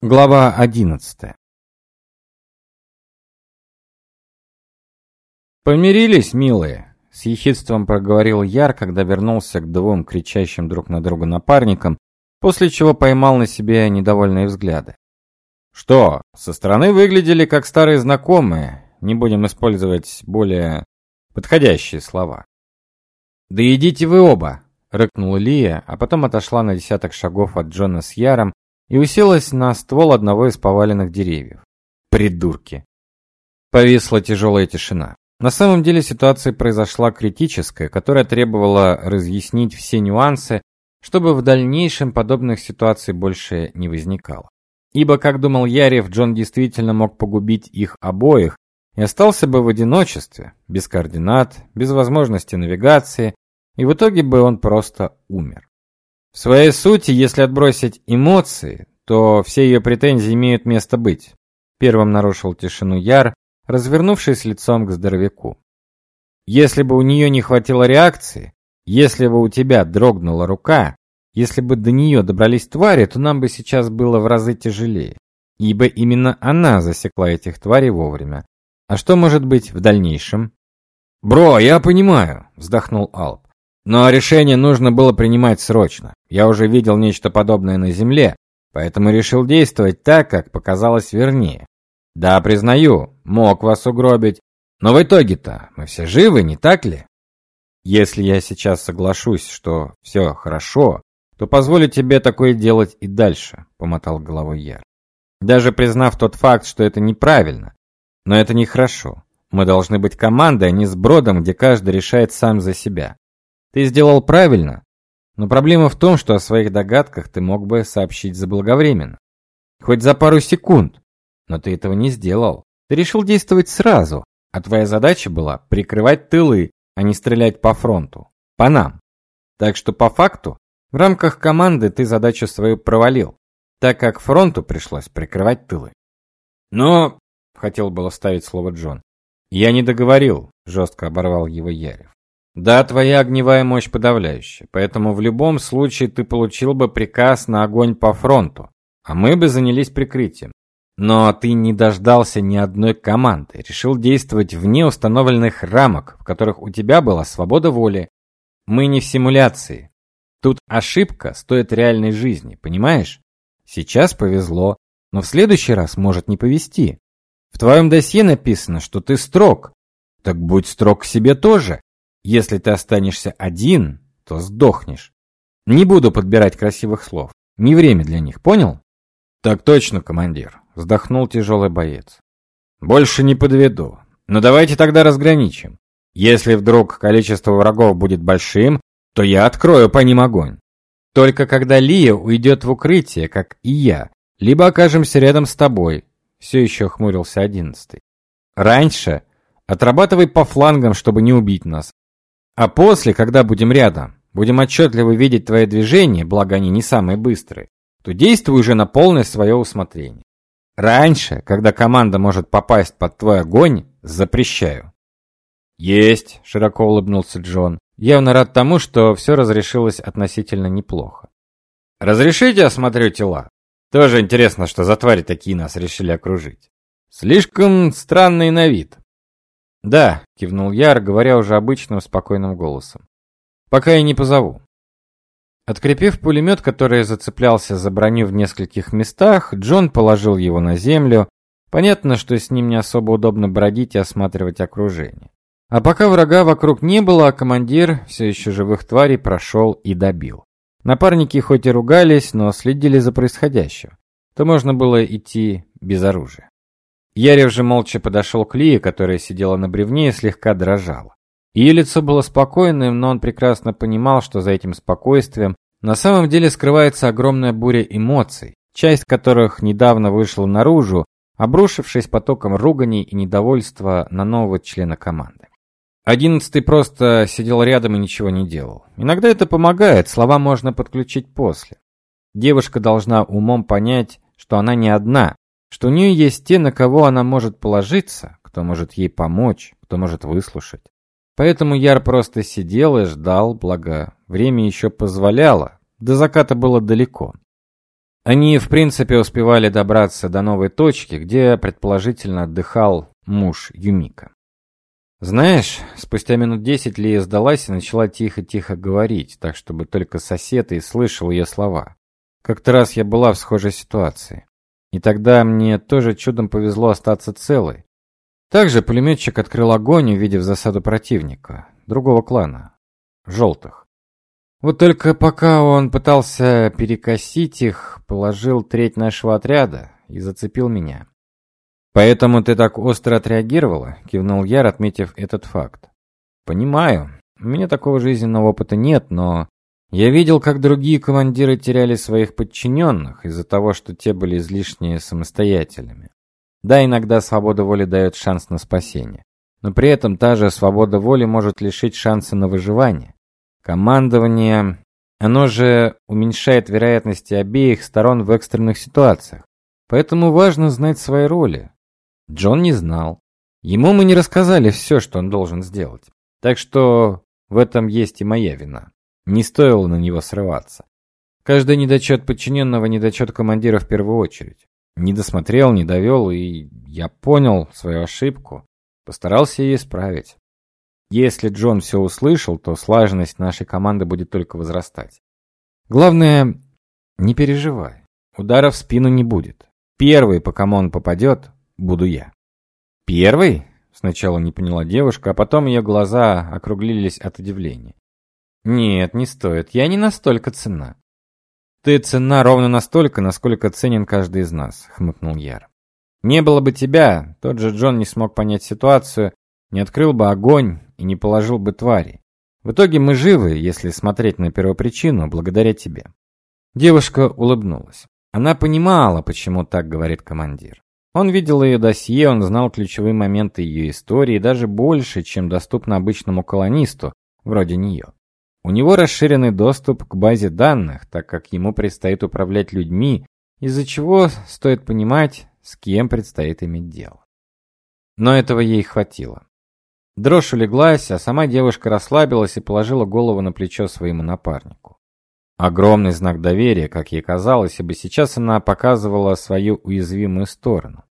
Глава одиннадцатая. «Помирились, милые?» — с ехидством проговорил Яр, когда вернулся к двум кричащим друг на друга напарникам, после чего поймал на себе недовольные взгляды. «Что, со стороны выглядели как старые знакомые, не будем использовать более подходящие слова». «Да идите вы оба!» — рыкнула Лия, а потом отошла на десяток шагов от Джона с Яром и уселась на ствол одного из поваленных деревьев. Придурки. Повисла тяжелая тишина. На самом деле ситуация произошла критическая, которая требовала разъяснить все нюансы, чтобы в дальнейшем подобных ситуаций больше не возникало. Ибо, как думал Ярев, Джон действительно мог погубить их обоих и остался бы в одиночестве, без координат, без возможности навигации, и в итоге бы он просто умер. В своей сути, если отбросить эмоции, то все ее претензии имеют место быть. Первым нарушил тишину Яр, развернувшись лицом к здоровяку. Если бы у нее не хватило реакции, если бы у тебя дрогнула рука, если бы до нее добрались твари, то нам бы сейчас было в разы тяжелее, ибо именно она засекла этих тварей вовремя. А что может быть в дальнейшем? Бро, я понимаю, вздохнул Алп. Но решение нужно было принимать срочно. Я уже видел нечто подобное на Земле, поэтому решил действовать так, как показалось вернее. Да, признаю, мог вас угробить, но в итоге-то мы все живы, не так ли? Если я сейчас соглашусь, что все хорошо, то позволю тебе такое делать и дальше, помотал головой Яр. Даже признав тот факт, что это неправильно. Но это нехорошо. Мы должны быть командой, а не с бродом, где каждый решает сам за себя. Ты сделал правильно, но проблема в том, что о своих догадках ты мог бы сообщить заблаговременно. Хоть за пару секунд. Но ты этого не сделал. Ты решил действовать сразу, а твоя задача была прикрывать тылы, а не стрелять по фронту. По нам. Так что по факту, в рамках команды ты задачу свою провалил, так как фронту пришлось прикрывать тылы. Но, хотел было вставить слово Джон. Я не договорил, жестко оборвал его Ярев. Да, твоя огневая мощь подавляющая, поэтому в любом случае ты получил бы приказ на огонь по фронту, а мы бы занялись прикрытием. Но ты не дождался ни одной команды, решил действовать вне установленных рамок, в которых у тебя была свобода воли. Мы не в симуляции. Тут ошибка стоит реальной жизни, понимаешь? Сейчас повезло, но в следующий раз может не повезти. В твоем досье написано, что ты строг. Так будь строг к себе тоже. Если ты останешься один, то сдохнешь. Не буду подбирать красивых слов. Не время для них, понял? Так точно, командир, вздохнул тяжелый боец. Больше не подведу. Но давайте тогда разграничим. Если вдруг количество врагов будет большим, то я открою по ним огонь. Только когда Лия уйдет в укрытие, как и я, либо окажемся рядом с тобой, все еще хмурился одиннадцатый. Раньше отрабатывай по флангам, чтобы не убить нас, а после, когда будем рядом, будем отчетливо видеть твои движения, благо они не самые быстрые, то действуй уже на полное свое усмотрение. Раньше, когда команда может попасть под твой огонь, запрещаю. Есть, широко улыбнулся Джон, явно рад тому, что все разрешилось относительно неплохо. Разрешите осмотрю тела? Тоже интересно, что за твари такие нас решили окружить. Слишком странный на вид. «Да», — кивнул Яр, говоря уже обычным спокойным голосом. «Пока я не позову». Открепив пулемет, который зацеплялся за броню в нескольких местах, Джон положил его на землю. Понятно, что с ним не особо удобно бродить и осматривать окружение. А пока врага вокруг не было, а командир все еще живых тварей прошел и добил. Напарники хоть и ругались, но следили за происходящим. То можно было идти без оружия. Ярев же молча подошел к Лии, которая сидела на бревне и слегка дрожала. Ее лицо было спокойным, но он прекрасно понимал, что за этим спокойствием на самом деле скрывается огромная буря эмоций, часть которых недавно вышла наружу, обрушившись потоком руганий и недовольства на нового члена команды. Одиннадцатый просто сидел рядом и ничего не делал. Иногда это помогает, слова можно подключить после. Девушка должна умом понять, что она не одна, что у нее есть те, на кого она может положиться, кто может ей помочь, кто может выслушать. Поэтому Яр просто сидел и ждал, благо время еще позволяло, до заката было далеко. Они, в принципе, успевали добраться до новой точки, где предположительно отдыхал муж Юмика. Знаешь, спустя минут десять Лия сдалась и начала тихо-тихо говорить, так чтобы только сосед и слышал ее слова. Как-то раз я была в схожей ситуации. И тогда мне тоже чудом повезло остаться целой. Также пулеметчик открыл огонь, увидев засаду противника, другого клана, желтых. Вот только пока он пытался перекосить их, положил треть нашего отряда и зацепил меня. «Поэтому ты так остро отреагировала?» — кивнул Яр, отметив этот факт. «Понимаю. У меня такого жизненного опыта нет, но я видел, как другие командиры теряли своих подчиненных из-за того, что те были излишне самостоятельными. Да, иногда свобода воли дает шанс на спасение, но при этом та же свобода воли может лишить шанса на выживание. Командование, оно же уменьшает вероятности обеих сторон в экстренных ситуациях. Поэтому важно знать свои роли. Джон не знал. Ему мы не рассказали все, что он должен сделать. Так что в этом есть и моя вина. Не стоило на него срываться. Каждый недочет подчиненного – недочет командира в первую очередь. Не досмотрел, не довел, и я понял свою ошибку. Постарался ее исправить. Если Джон все услышал, то слаженность нашей команды будет только возрастать. Главное, не переживай. Удара в спину не будет. Первый, по кому он попадет, буду я. Первый? Сначала не поняла девушка, а потом ее глаза округлились от удивления. Нет, не стоит. Я не настолько ценна. Ты ценна ровно настолько, насколько ценен каждый из нас, хмыкнул Яр. Не было бы тебя, тот же Джон не смог понять ситуацию, не открыл бы огонь и не положил бы твари. В итоге мы живы, если смотреть на первопричину, благодаря тебе. Девушка улыбнулась. Она понимала, почему так говорит командир. Он видел ее досье, он знал ключевые моменты ее истории даже больше, чем доступно обычному колонисту, вроде нее. У него расширенный доступ к базе данных, так как ему предстоит управлять людьми, из-за чего стоит понимать, с кем предстоит иметь дело. Но этого ей хватило. Дрожь улеглась, а сама девушка расслабилась и положила голову на плечо своему напарнику. Огромный знак доверия, как ей казалось, ибо сейчас она показывала свою уязвимую сторону.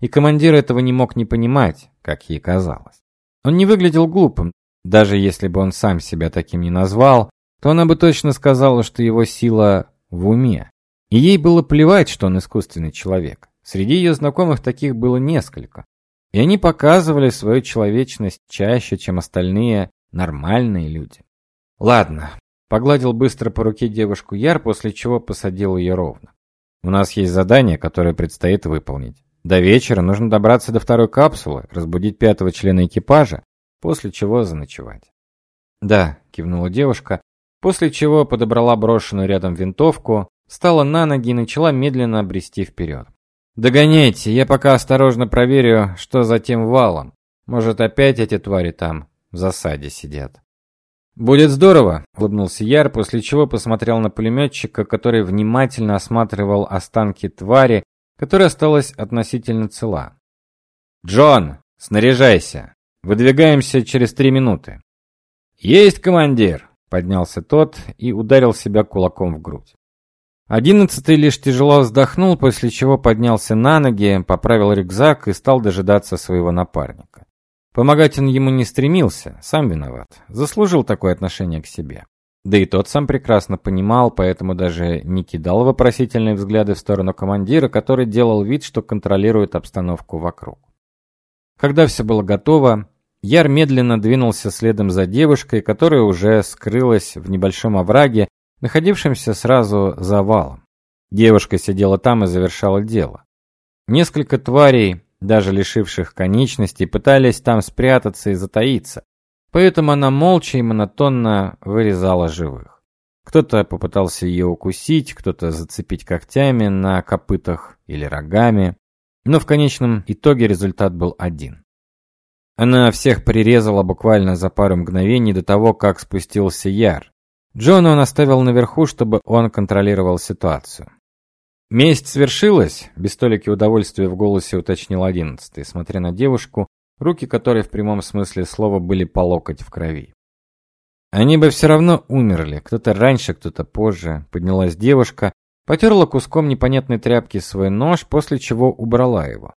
И командир этого не мог не понимать, как ей казалось. Он не выглядел глупым, даже если бы он сам себя таким не назвал, то она бы точно сказала, что его сила в уме. И ей было плевать, что он искусственный человек. Среди ее знакомых таких было несколько. И они показывали свою человечность чаще, чем остальные нормальные люди. Ладно, погладил быстро по руке девушку Яр, после чего посадил ее ровно. У нас есть задание, которое предстоит выполнить. До вечера нужно добраться до второй капсулы, разбудить пятого члена экипажа, после чего заночевать. «Да», — кивнула девушка, после чего подобрала брошенную рядом винтовку, встала на ноги и начала медленно брести вперед. «Догоняйте, я пока осторожно проверю, что за тем валом. Может, опять эти твари там в засаде сидят». «Будет здорово», — улыбнулся Яр, после чего посмотрел на пулеметчика, который внимательно осматривал останки твари, которая осталась относительно цела. «Джон, снаряжайся!» Выдвигаемся через три минуты. Есть, командир, поднялся тот и ударил себя кулаком в грудь. Одиннадцатый лишь тяжело вздохнул, после чего поднялся на ноги, поправил рюкзак и стал дожидаться своего напарника. Помогать он ему не стремился, сам виноват. Заслужил такое отношение к себе. Да и тот сам прекрасно понимал, поэтому даже не кидал вопросительные взгляды в сторону командира, который делал вид, что контролирует обстановку вокруг. Когда все было готово, Яр медленно двинулся следом за девушкой, которая уже скрылась в небольшом овраге, находившемся сразу за валом. Девушка сидела там и завершала дело. Несколько тварей, даже лишивших конечностей, пытались там спрятаться и затаиться, поэтому она молча и монотонно вырезала живых. Кто-то попытался ее укусить, кто-то зацепить когтями на копытах или рогами, но в конечном итоге результат был один. Она всех прирезала буквально за пару мгновений до того, как спустился Яр. Джона он оставил наверху, чтобы он контролировал ситуацию. «Месть свершилась?» – без толики удовольствия в голосе уточнил одиннадцатый, смотря на девушку, руки которой в прямом смысле слова были по локоть в крови. «Они бы все равно умерли, кто-то раньше, кто-то позже», – поднялась девушка, Потерла куском непонятной тряпки свой нож, после чего убрала его.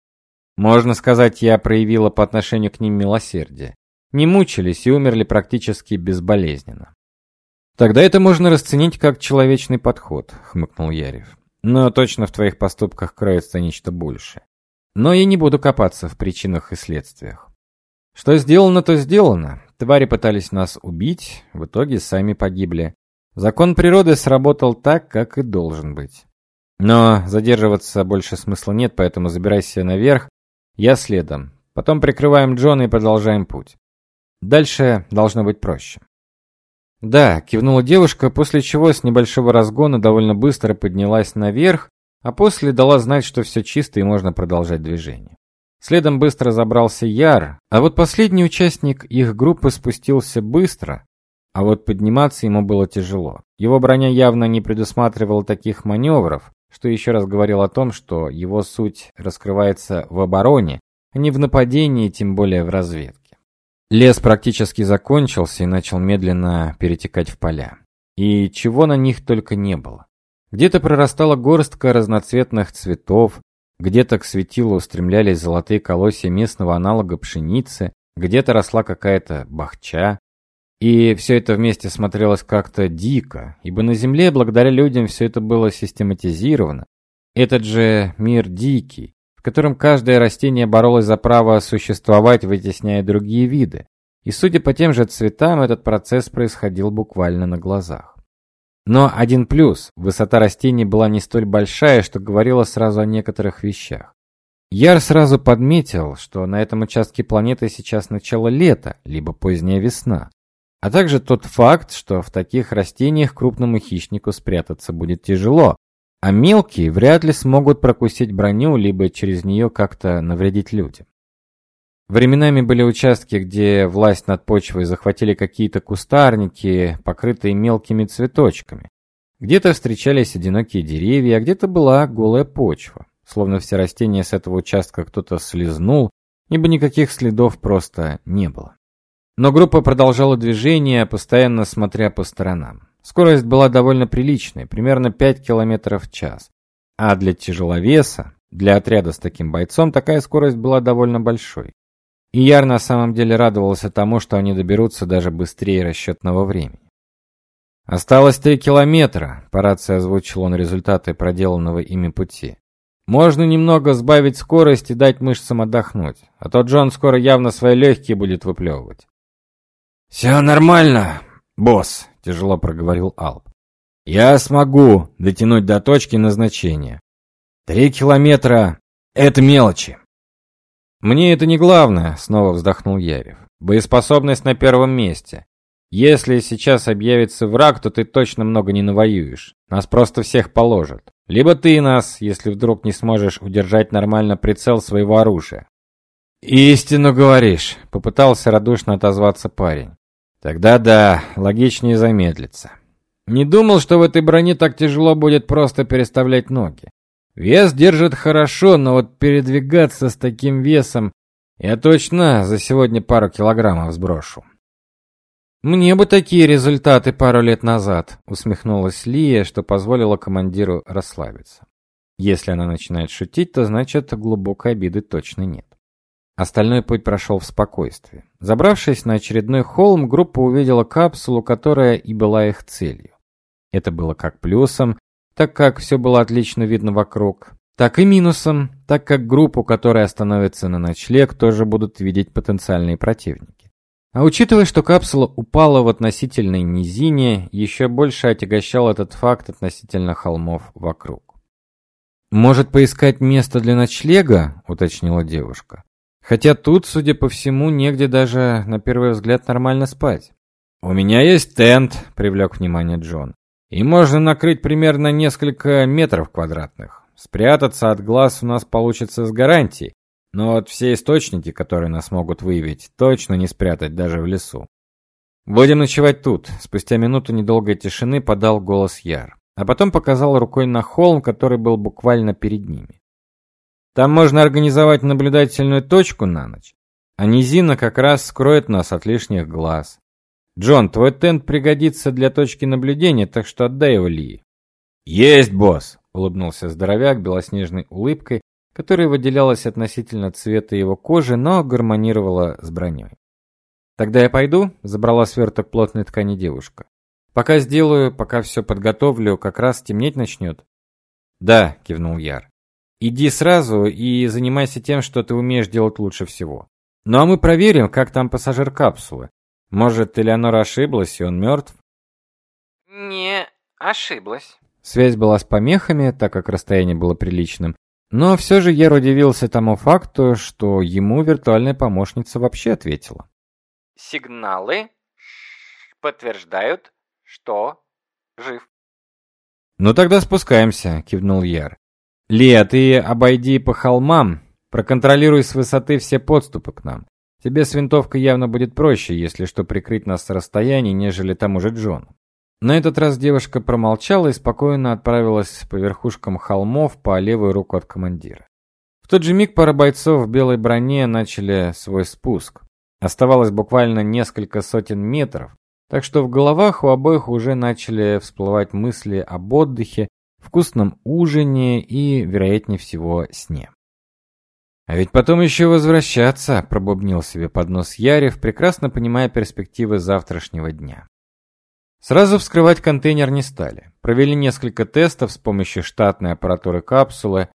Можно сказать, я проявила по отношению к ним милосердие. Не мучились и умерли практически безболезненно. Тогда это можно расценить как человечный подход, хмыкнул Ярев. Но точно в твоих поступках кроется нечто большее. Но я не буду копаться в причинах и следствиях. Что сделано, то сделано. Твари пытались нас убить, в итоге сами погибли. Закон природы сработал так, как и должен быть. Но задерживаться больше смысла нет, поэтому забирайся наверх, я следом. Потом прикрываем Джона и продолжаем путь. Дальше должно быть проще. Да, кивнула девушка, после чего с небольшого разгона довольно быстро поднялась наверх, а после дала знать, что все чисто и можно продолжать движение. Следом быстро забрался Яр, а вот последний участник их группы спустился быстро, а вот подниматься ему было тяжело. Его броня явно не предусматривала таких маневров, что еще раз говорил о том, что его суть раскрывается в обороне, а не в нападении, тем более в разведке. Лес практически закончился и начал медленно перетекать в поля. И чего на них только не было. Где-то прорастала горстка разноцветных цветов, где-то к светилу устремлялись золотые колосья местного аналога пшеницы, где-то росла какая-то бахча. И все это вместе смотрелось как-то дико, ибо на Земле благодаря людям все это было систематизировано. Этот же мир дикий, в котором каждое растение боролось за право существовать, вытесняя другие виды. И судя по тем же цветам, этот процесс происходил буквально на глазах. Но один плюс – высота растений была не столь большая, что говорило сразу о некоторых вещах. Яр сразу подметил, что на этом участке планеты сейчас начало лета, либо поздняя весна. А также тот факт, что в таких растениях крупному хищнику спрятаться будет тяжело, а мелкие вряд ли смогут прокусить броню, либо через нее как-то навредить людям. Временами были участки, где власть над почвой захватили какие-то кустарники, покрытые мелкими цветочками. Где-то встречались одинокие деревья, а где-то была голая почва. Словно все растения с этого участка кто-то слезнул, ибо никаких следов просто не было. Но группа продолжала движение, постоянно смотря по сторонам. Скорость была довольно приличной, примерно 5 км в час. А для тяжеловеса, для отряда с таким бойцом, такая скорость была довольно большой. И Яр на самом деле радовался тому, что они доберутся даже быстрее расчетного времени. Осталось три километра, по рации озвучил он результаты проделанного ими пути. Можно немного сбавить скорость и дать мышцам отдохнуть, а то Джон скоро явно свои легкие будет выплевывать. «Все нормально, босс», — тяжело проговорил Алп. «Я смогу дотянуть до точки назначения. Три километра — это мелочи». «Мне это не главное», — снова вздохнул Ярев. «Боеспособность на первом месте. Если сейчас объявится враг, то ты точно много не навоюешь. Нас просто всех положат. Либо ты нас, если вдруг не сможешь удержать нормально прицел своего оружия». «Истину говоришь», — попытался радушно отозваться парень. «Тогда да, логичнее замедлиться». Не думал, что в этой броне так тяжело будет просто переставлять ноги. Вес держит хорошо, но вот передвигаться с таким весом я точно за сегодня пару килограммов сброшу. Мне бы такие результаты пару лет назад, усмехнулась Лия, что позволило командиру расслабиться. Если она начинает шутить, то значит глубокой обиды точно нет. Остальной путь прошел в спокойствии. Забравшись на очередной холм, группа увидела капсулу, которая и была их целью. Это было как плюсом, так как все было отлично видно вокруг, так и минусом, так как группу, которая остановится на ночлег, тоже будут видеть потенциальные противники. А учитывая, что капсула упала в относительной низине, еще больше отягощал этот факт относительно холмов вокруг. «Может, поискать место для ночлега?» – уточнила девушка. «Хотя тут, судя по всему, негде даже на первый взгляд нормально спать». «У меня есть тент», – привлек внимание Джон. И можно накрыть примерно несколько метров квадратных. Спрятаться от глаз у нас получится с гарантией, но вот все источники, которые нас могут выявить, точно не спрятать даже в лесу. Будем ночевать тут. Спустя минуту недолгой тишины подал голос Яр, а потом показал рукой на холм, который был буквально перед ними. Там можно организовать наблюдательную точку на ночь, а низина как раз скроет нас от лишних глаз. Джон, твой тент пригодится для точки наблюдения, так что отдай его Ли. Есть, босс. улыбнулся здоровяк белоснежной улыбкой, которая выделялась относительно цвета его кожи, но гармонировала с броней. Тогда я пойду, забрала сверток плотной ткани девушка. Пока сделаю, пока все подготовлю, как раз темнеть начнет». Да, кивнул Яр. Иди сразу и занимайся тем, что ты умеешь делать лучше всего. Ну а мы проверим, как там пассажир капсулы. Может, Элеонора ошиблась, и он мертв?» «Не ошиблась». Связь была с помехами, так как расстояние было приличным, но все же Ер удивился тому факту, что ему виртуальная помощница вообще ответила. «Сигналы подтверждают, что жив». «Ну тогда спускаемся», — кивнул Яр. «Лия, ты обойди по холмам, проконтролируй с высоты все подступы к нам. Тебе с винтовкой явно будет проще, если что прикрыть нас с расстояния, нежели тому же Джону». На этот раз девушка промолчала и спокойно отправилась по верхушкам холмов по левую руку от командира. В тот же миг пара бойцов в белой броне начали свой спуск. Оставалось буквально несколько сотен метров, так что в головах у обоих уже начали всплывать мысли об отдыхе, вкусном ужине и, вероятнее всего, сне. А ведь потом еще возвращаться, пробубнил себе под нос Ярев, прекрасно понимая перспективы завтрашнего дня. Сразу вскрывать контейнер не стали. Провели несколько тестов с помощью штатной аппаратуры капсулы.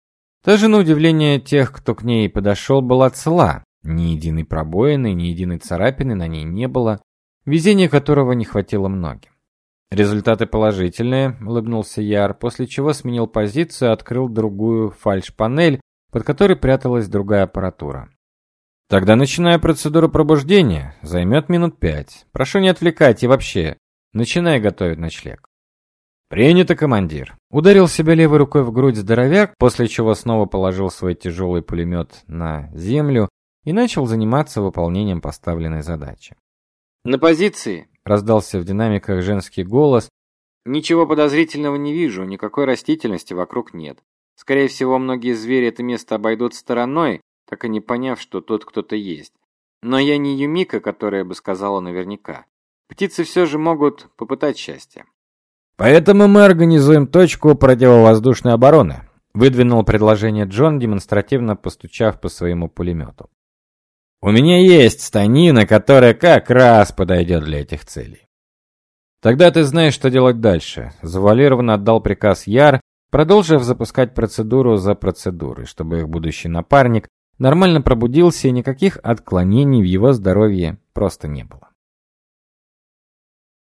Даже на удивление тех, кто к ней подошел, была цела. Ни единой пробоины, ни единой царапины на ней не было, везения которого не хватило многим. Результаты положительные, улыбнулся Яр, после чего сменил позицию открыл другую фальш-панель, под которой пряталась другая аппаратура. Тогда начинаю процедуру пробуждения. Займет минут пять. Прошу не отвлекать и вообще, Начинай готовить ночлег. Принято, командир. Ударил себя левой рукой в грудь здоровяк, после чего снова положил свой тяжелый пулемет на землю и начал заниматься выполнением поставленной задачи. На позиции раздался в динамиках женский голос. Ничего подозрительного не вижу, никакой растительности вокруг нет. Скорее всего, многие звери это место обойдут стороной, так и не поняв, что тут кто-то есть. Но я не Юмика, которая бы сказала наверняка. Птицы все же могут попытать счастье. Поэтому мы организуем точку противовоздушной обороны, выдвинул предложение Джон, демонстративно постучав по своему пулемету. У меня есть станина, которая как раз подойдет для этих целей. Тогда ты знаешь, что делать дальше. Завуалированно отдал приказ Яр, продолжив запускать процедуру за процедурой, чтобы их будущий напарник нормально пробудился и никаких отклонений в его здоровье просто не было.